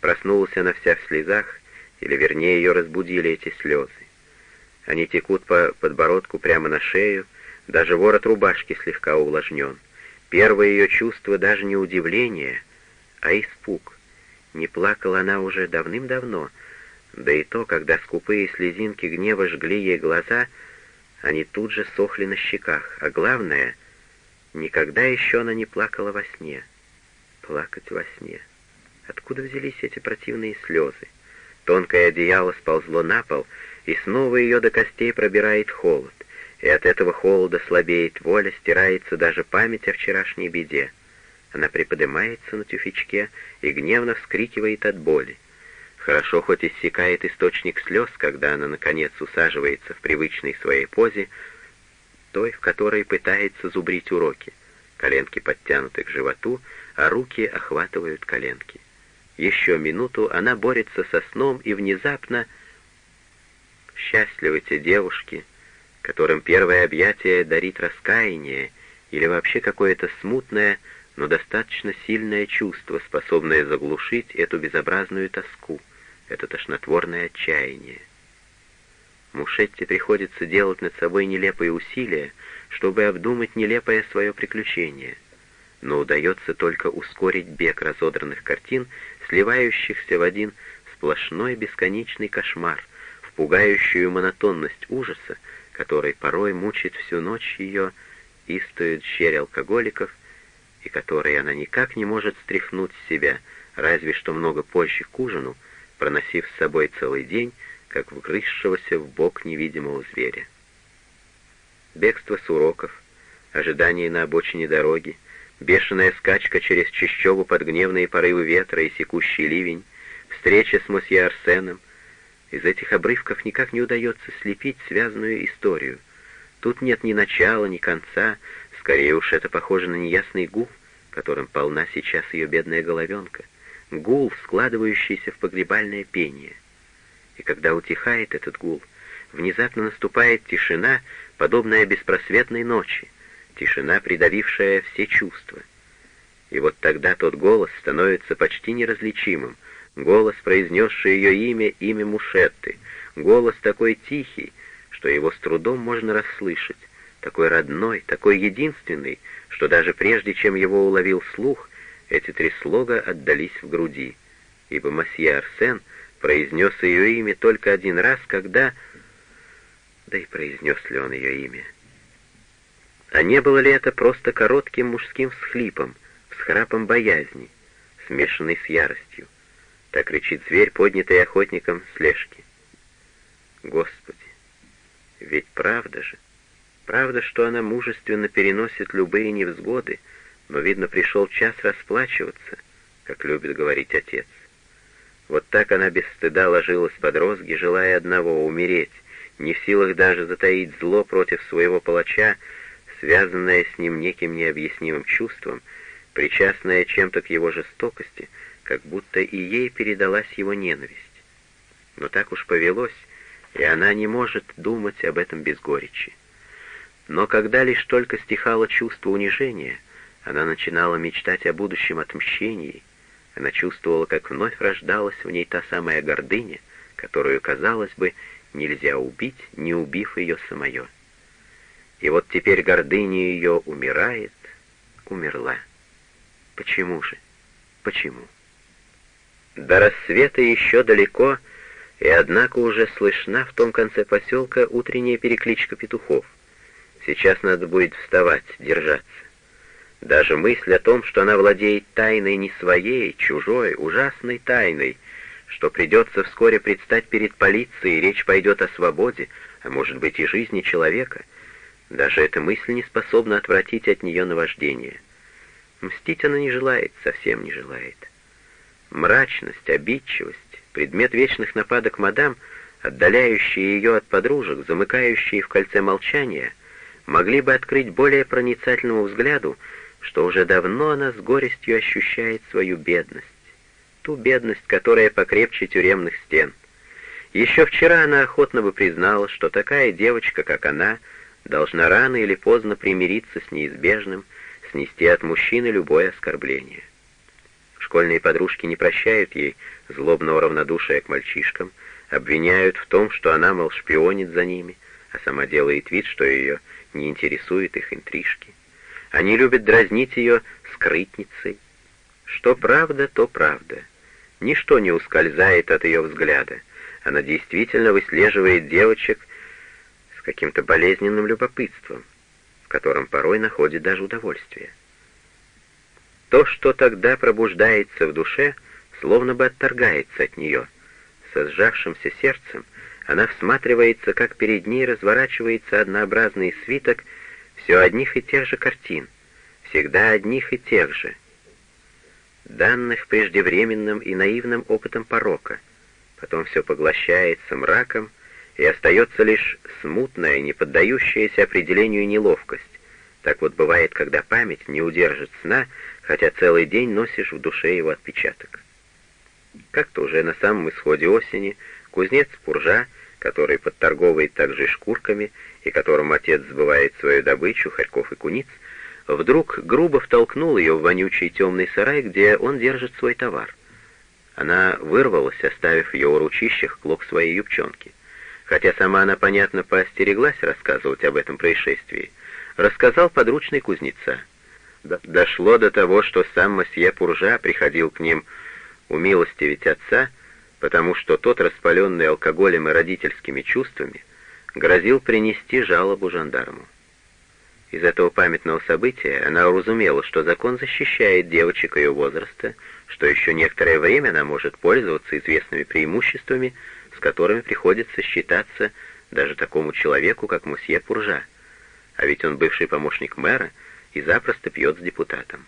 Проснулась она вся в слезах, или вернее ее разбудили эти слезы. Они текут по подбородку прямо на шею, даже ворот рубашки слегка увлажнен. Первое ее чувство даже не удивление, а испуг. Не плакала она уже давным-давно, да и то, когда скупые слезинки гнева жгли ей глаза, они тут же сохли на щеках, а главное, никогда еще она не плакала во сне. Плакать во сне. Откуда взялись эти противные слезы? Тонкое одеяло сползло на пол, и снова ее до костей пробирает холод, и от этого холода слабеет воля, стирается даже память о вчерашней беде. Она приподнимается на тюфячке и гневно вскрикивает от боли. Хорошо хоть иссякает источник слез, когда она, наконец, усаживается в привычной своей позе, той, в которой пытается зубрить уроки. Коленки подтянуты к животу, а руки охватывают коленки. Еще минуту она борется со сном, и внезапно... Счастливы те девушки, которым первое объятие дарит раскаяние или вообще какое-то смутное, но достаточно сильное чувство, способное заглушить эту безобразную тоску, это тошнотворное отчаяние. Мушетте приходится делать над собой нелепые усилия, чтобы обдумать нелепое свое приключение, но удается только ускорить бег разодранных картин, сливающихся в один сплошной бесконечный кошмар, в пугающую монотонность ужаса, который порой мучит всю ночь ее, истует щерь алкоголиков, и который она никак не может стряхнуть с себя, разве что много позже к ужину, проносив с собой целый день, как вгрызшегося в бок невидимого зверя. Бегство с уроков, ожидание на обочине дороги, бешеная скачка через чащобу под гневные порывы ветра и секущий ливень, встреча с мосье Арсеном. Из этих обрывков никак не удается слепить связанную историю. Тут нет ни начала, ни конца, Скорее уж это похоже на неясный гул, которым полна сейчас ее бедная головенка. Гул, складывающийся в погребальное пение. И когда утихает этот гул, внезапно наступает тишина, подобная беспросветной ночи, тишина, придавившая все чувства. И вот тогда тот голос становится почти неразличимым, голос, произнесший ее имя, имя Мушетты, голос такой тихий, что его с трудом можно расслышать, такой родной, такой единственный, что даже прежде, чем его уловил слух, эти три слога отдались в груди, ибо масье Арсен произнес ее имя только один раз, когда... Да и произнес ли он ее имя? А не было ли это просто коротким мужским всхлипом, всхрапом боязни, смешанной с яростью? Так кричит зверь, поднятый охотником слежки. Господи, ведь правда же... Правда, что она мужественно переносит любые невзгоды, но, видно, пришел час расплачиваться, как любит говорить отец. Вот так она без стыда ложилась под розги, желая одного — умереть, не в силах даже затаить зло против своего палача, связанное с ним неким необъяснимым чувством, причастное чем-то к его жестокости, как будто и ей передалась его ненависть. Но так уж повелось, и она не может думать об этом без горечи. Но когда лишь только стихало чувство унижения, она начинала мечтать о будущем отмщении, она чувствовала, как вновь рождалась в ней та самая гордыня, которую, казалось бы, нельзя убить, не убив ее самое. И вот теперь гордыня ее умирает, умерла. Почему же? Почему? До рассвета еще далеко, и однако уже слышна в том конце поселка утренняя перекличка петухов — Сейчас надо будет вставать, держаться. Даже мысль о том, что она владеет тайной не своей, чужой, ужасной тайной, что придется вскоре предстать перед полицией, речь пойдет о свободе, а может быть и жизни человека, даже эта мысль не способна отвратить от нее наваждение. Мстить она не желает, совсем не желает. Мрачность, обидчивость, предмет вечных нападок мадам, отдаляющие ее от подружек, замыкающие в кольце молчания — могли бы открыть более проницательному взгляду, что уже давно она с горестью ощущает свою бедность, ту бедность, которая покрепче тюремных стен. Еще вчера она охотно бы признала, что такая девочка, как она, должна рано или поздно примириться с неизбежным, снести от мужчины любое оскорбление. школьные подружки не прощают ей злобного равнодушия к мальчишкам, обвиняют в том, что она, мол, шпионит за ними, а сама делает вид, что ее не интересуют их интрижки. Они любят дразнить ее скрытницей. Что правда, то правда. Ничто не ускользает от ее взгляда. Она действительно выслеживает девочек с каким-то болезненным любопытством, в котором порой находит даже удовольствие. То, что тогда пробуждается в душе, словно бы отторгается от нее. Со сжавшимся сердцем она всматривается, как перед ней разворачивается однообразный свиток все одних и тех же картин, всегда одних и тех же, данных преждевременным и наивным опытом порока. Потом все поглощается мраком, и остается лишь смутная, не поддающаяся определению неловкость. Так вот бывает, когда память не удержит сна, хотя целый день носишь в душе его отпечаток. Как-то уже на самом исходе осени кузнец Пуржа, который подторговывает также шкурками и которому отец сбывает свою добычу, хорьков и куниц, вдруг грубо втолкнул ее в вонючий темный сарай, где он держит свой товар. Она вырвалась, оставив ее у ручищах клок своей юбчонки. Хотя сама она, понятно, поостереглась рассказывать об этом происшествии, рассказал подручный кузнеца. Дошло до того, что сам месье Пуржа приходил к ним умилостивить отца, потому что тот, распаленный алкоголем и родительскими чувствами, грозил принести жалобу жандарму. Из этого памятного события она уразумела, что закон защищает девочек ее возраста, что еще некоторое время она может пользоваться известными преимуществами, с которыми приходится считаться даже такому человеку, как мусье Пуржа, а ведь он бывший помощник мэра и запросто пьет с депутатом.